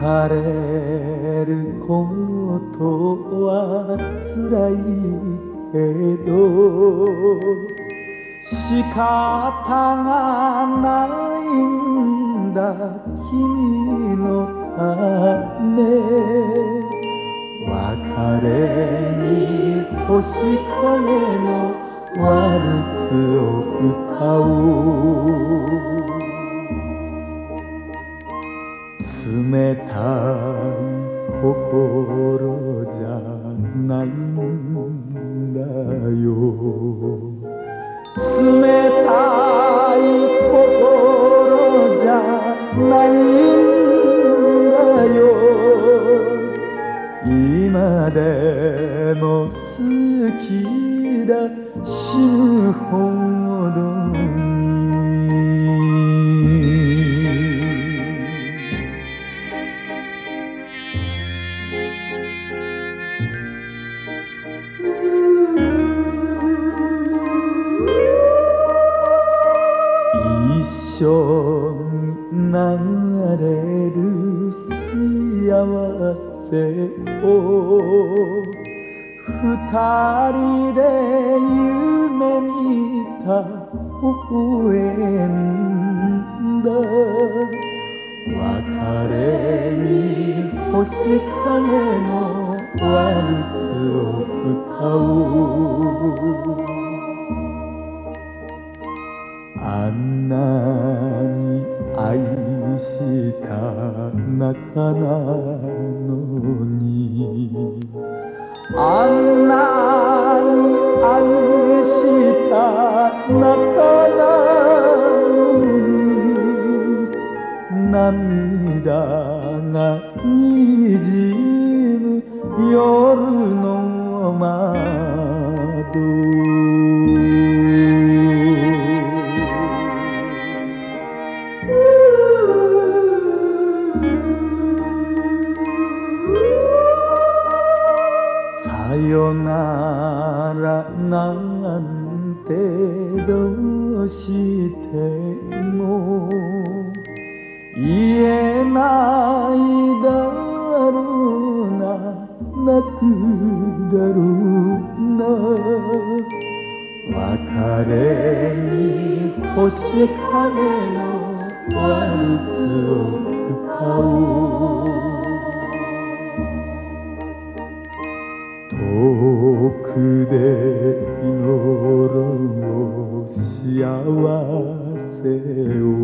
別れることは辛いけど仕方がないんだ君のため。別れに星影のワルツを歌おう。冷たい心じゃないんだよ。あんなに愛した仲なのに。あんなに愛した仲なのに。涙がにじむ夜のさ星影のワルツを歌う遠くで祈ろう幸せを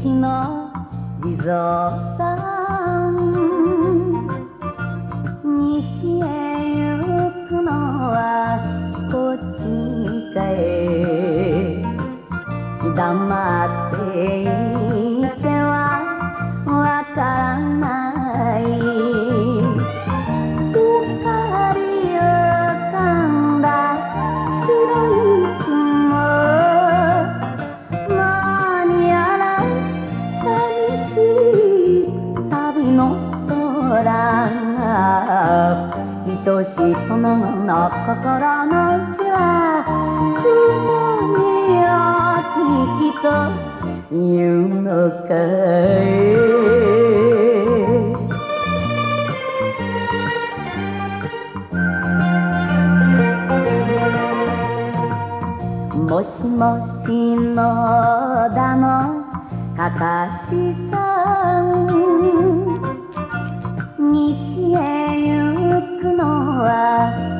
西の地蔵さん。西へ行くのはこっちかへ黙っていて心の内は雲にあっきと言うのかいもしもしのだのかかしさん西へ行くのは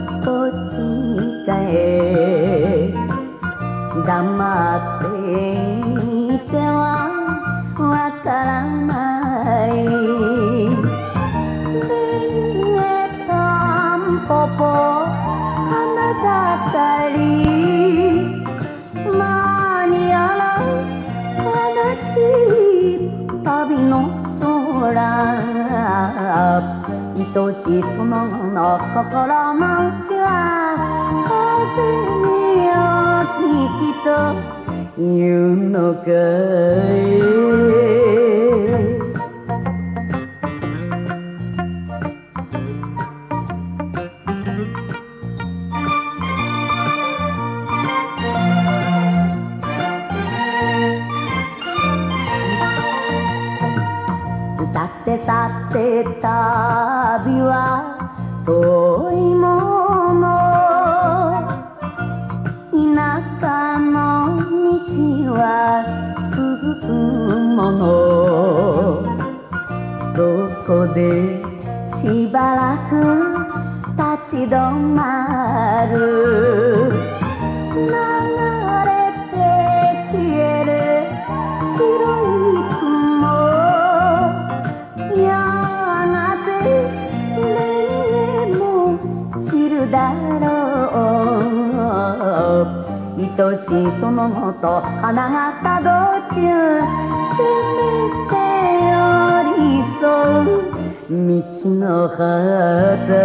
黙っていてはわからない」「リンゲとアンポポ花盛り」「何やら悲しい旅の空」「愛しくもの心の内は」さってきと「さてたびは」中の道は続くもの。そこでしばらく立ち止まる。愛しい殿のと花が作動中せめて寄り添う道の旗。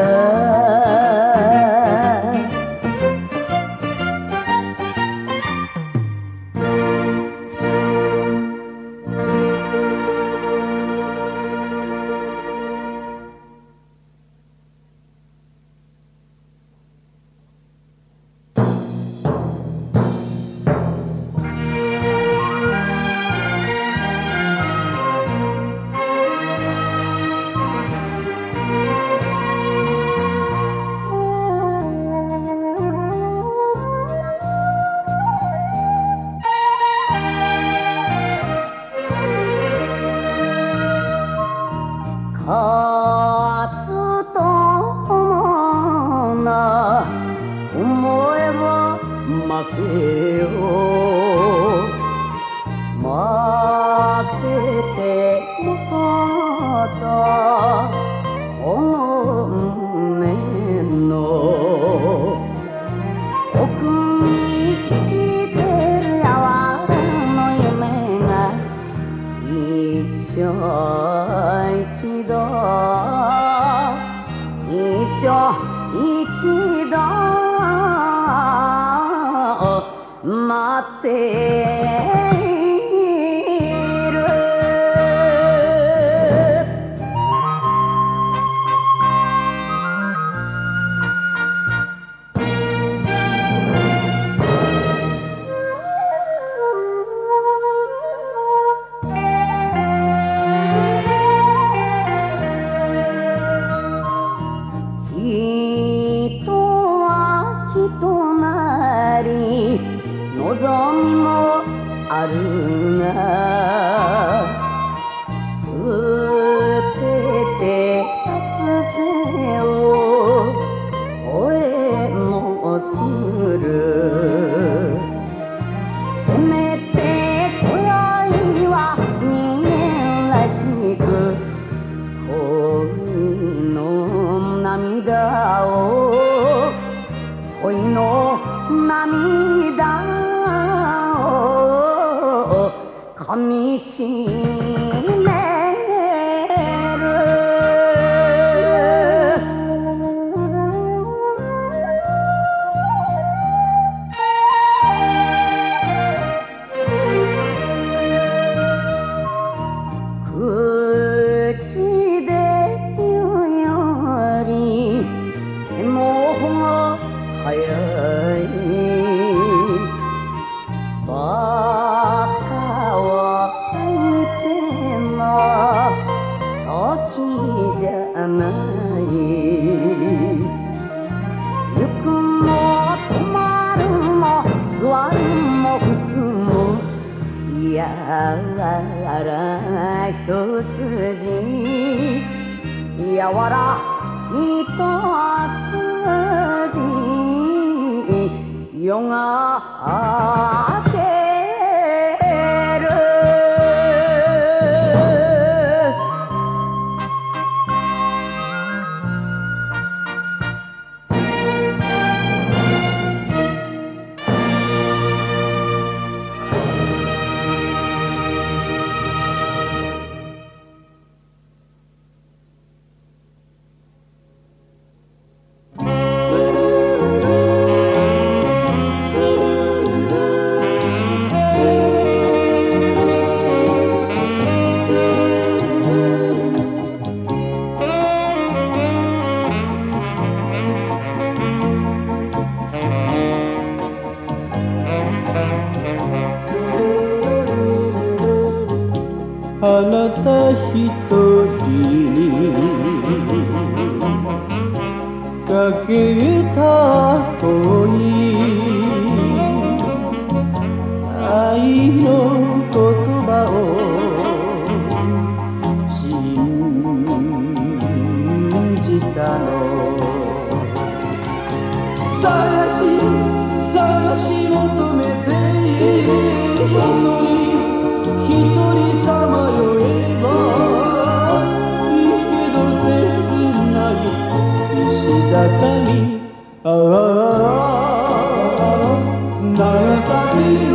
長崎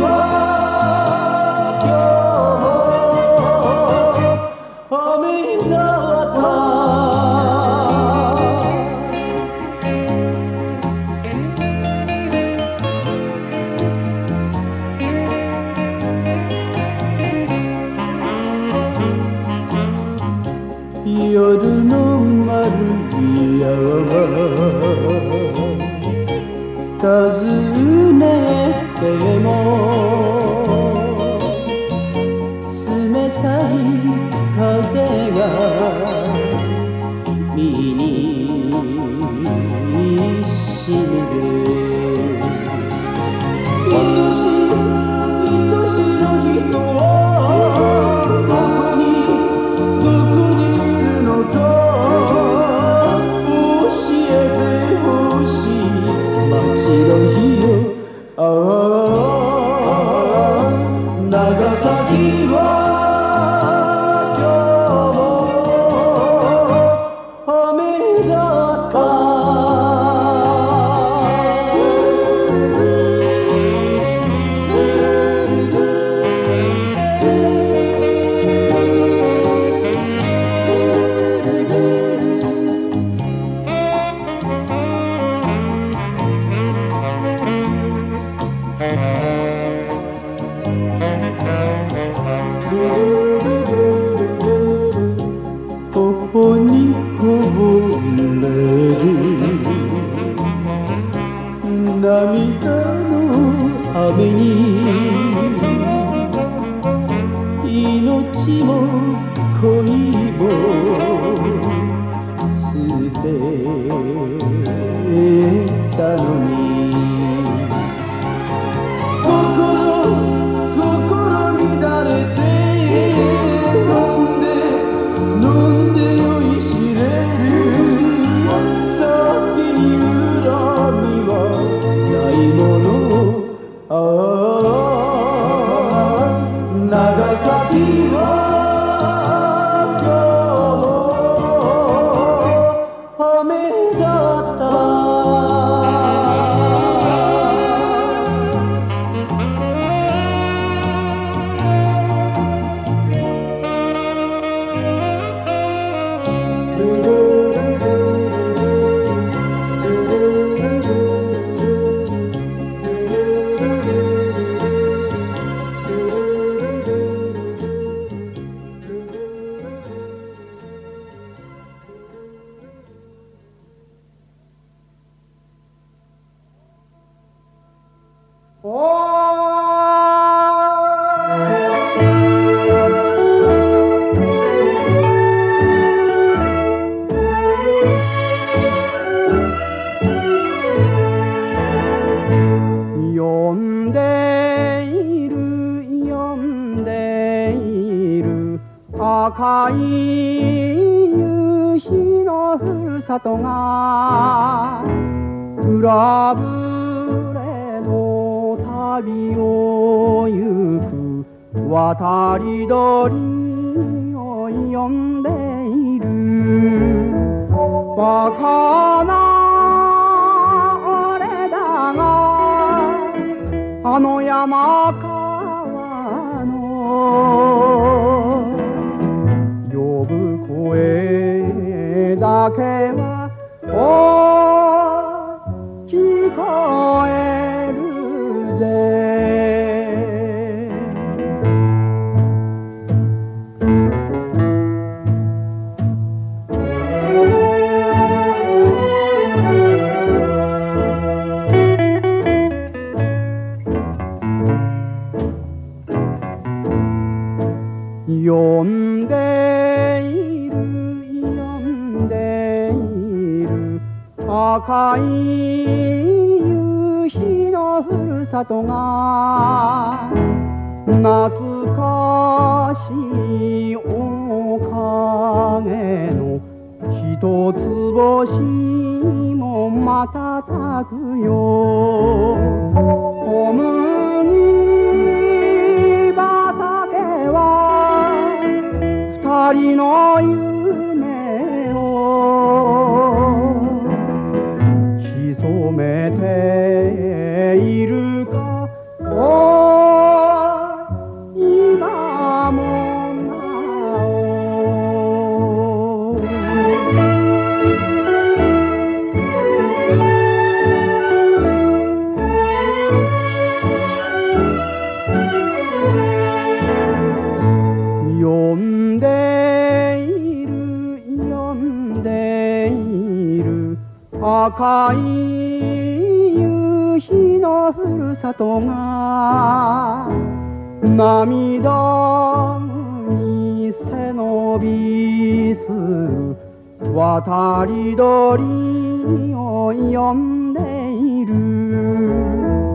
は今い夕日のふるさとがプラブレの旅を行く渡り鳥を呼んでいる。バカな俺だがあの山川の声だけはお聞こえ赤い夕日のふるさとが懐かしい面影の一つ星も瞬くよ。小麦畑は二人の夢赤い夕日のふるさとが涙に背伸びす渡り鳥を呼んでいる。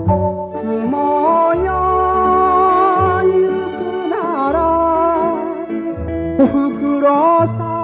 雲よ行くならおふくろさん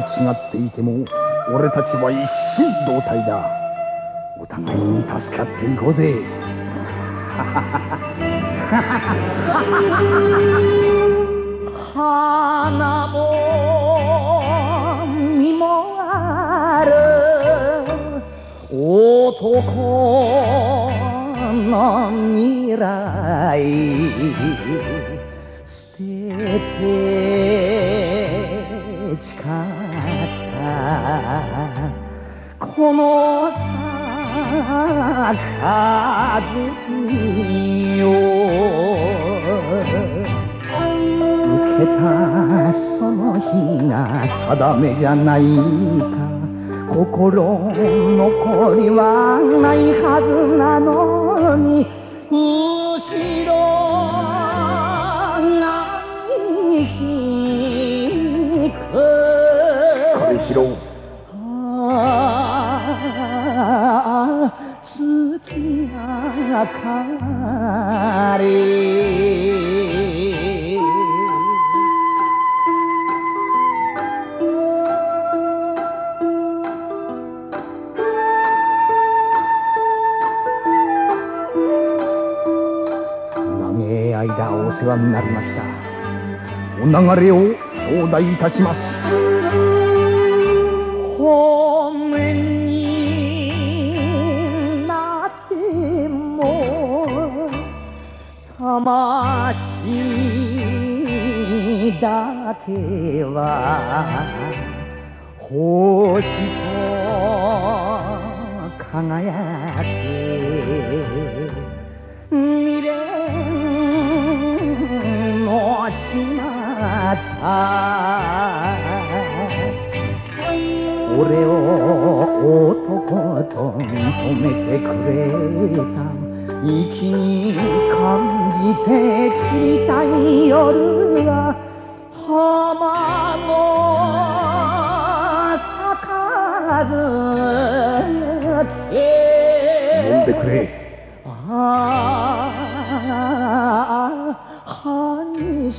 違っていても俺たちは一心同体だ。お互いに助け合っていこうぜ。花も実もある男の未来。捨ててこの杯を受けたその日が定めじゃないか。心残りはないはずなのに。かり長い間お世話になりました。お流れを頂戴いたします。魂だけは星と輝け未練のちまった俺を男と認めてくれた。息に感じて散りたい夜は玉の咲かず飲んでくれ。ああ歯に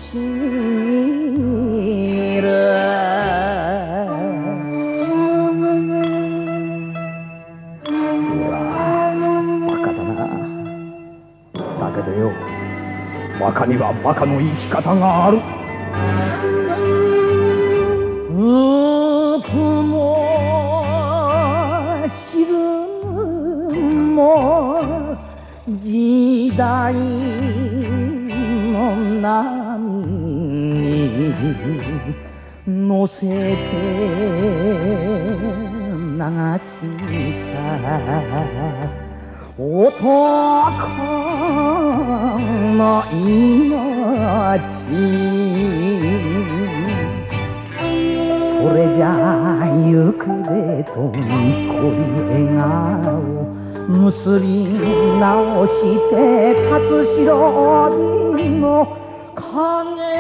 バカにはバカの生き方がある。浮くも沈も時代の波に乗せて流した。男の命。それじゃ行くでとにこり笑顔。結び直して立つ白瓶の影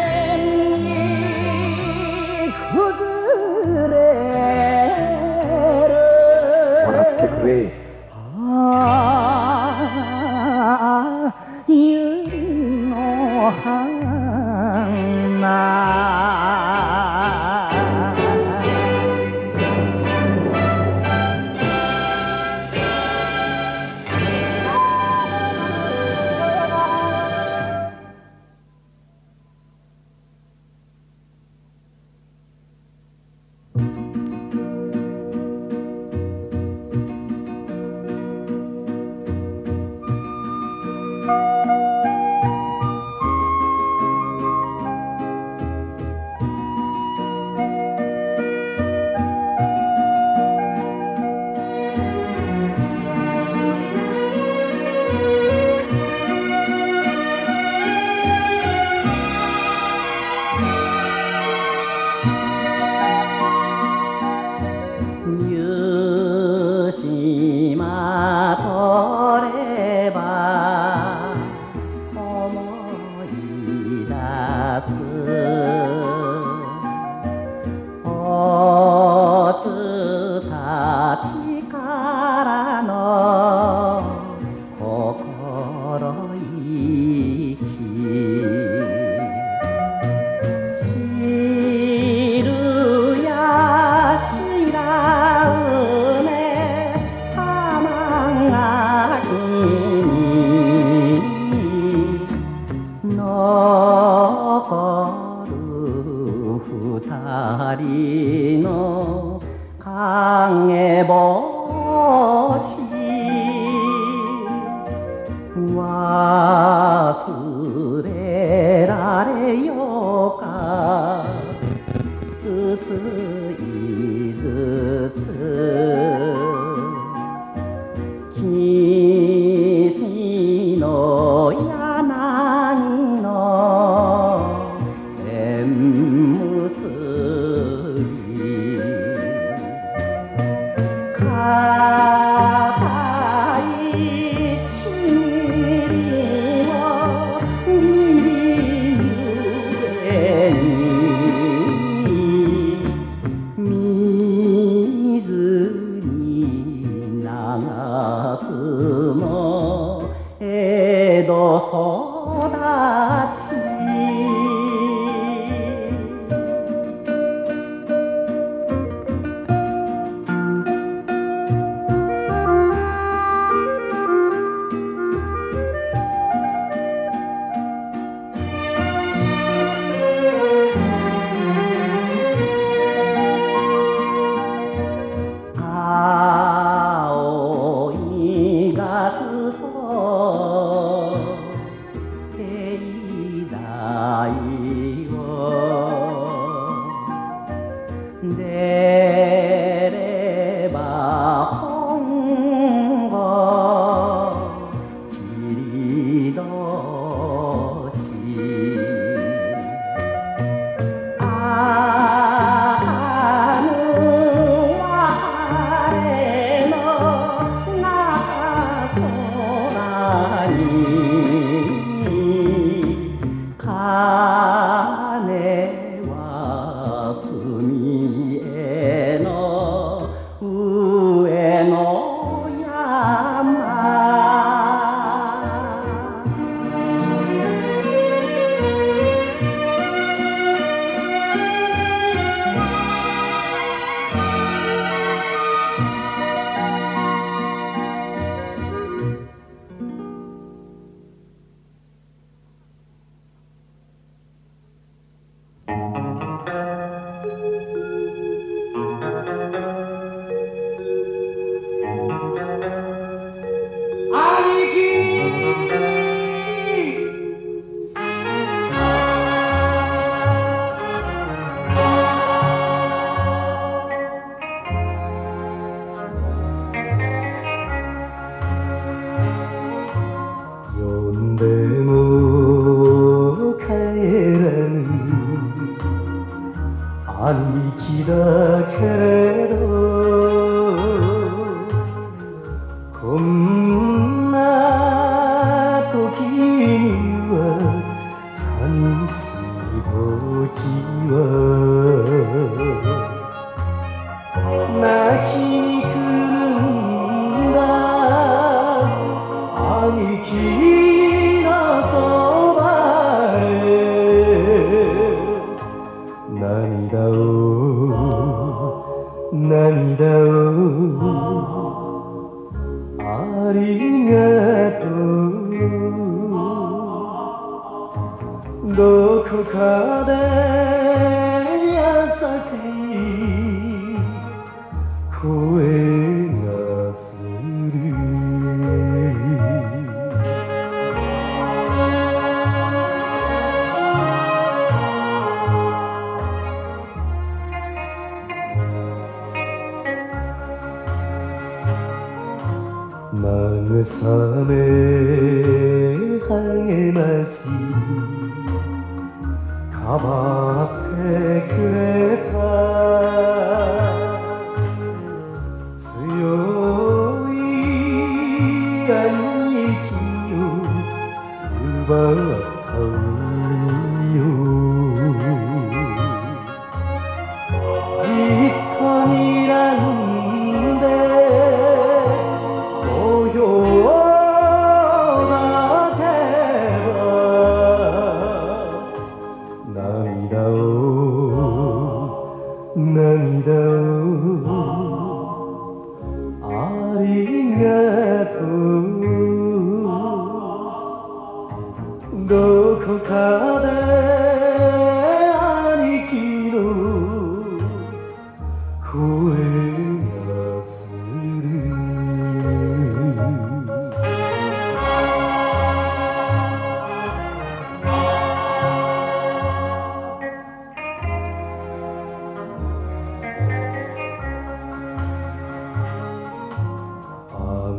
って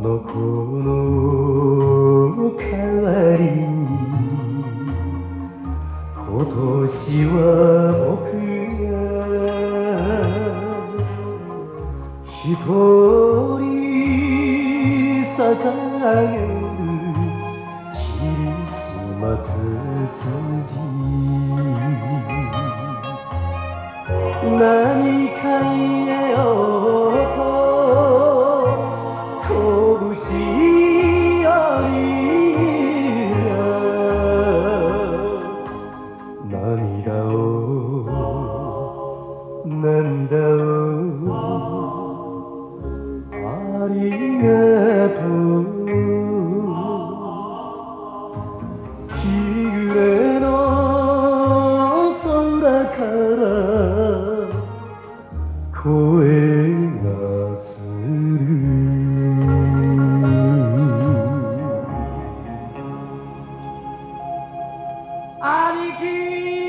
の子の Aniki!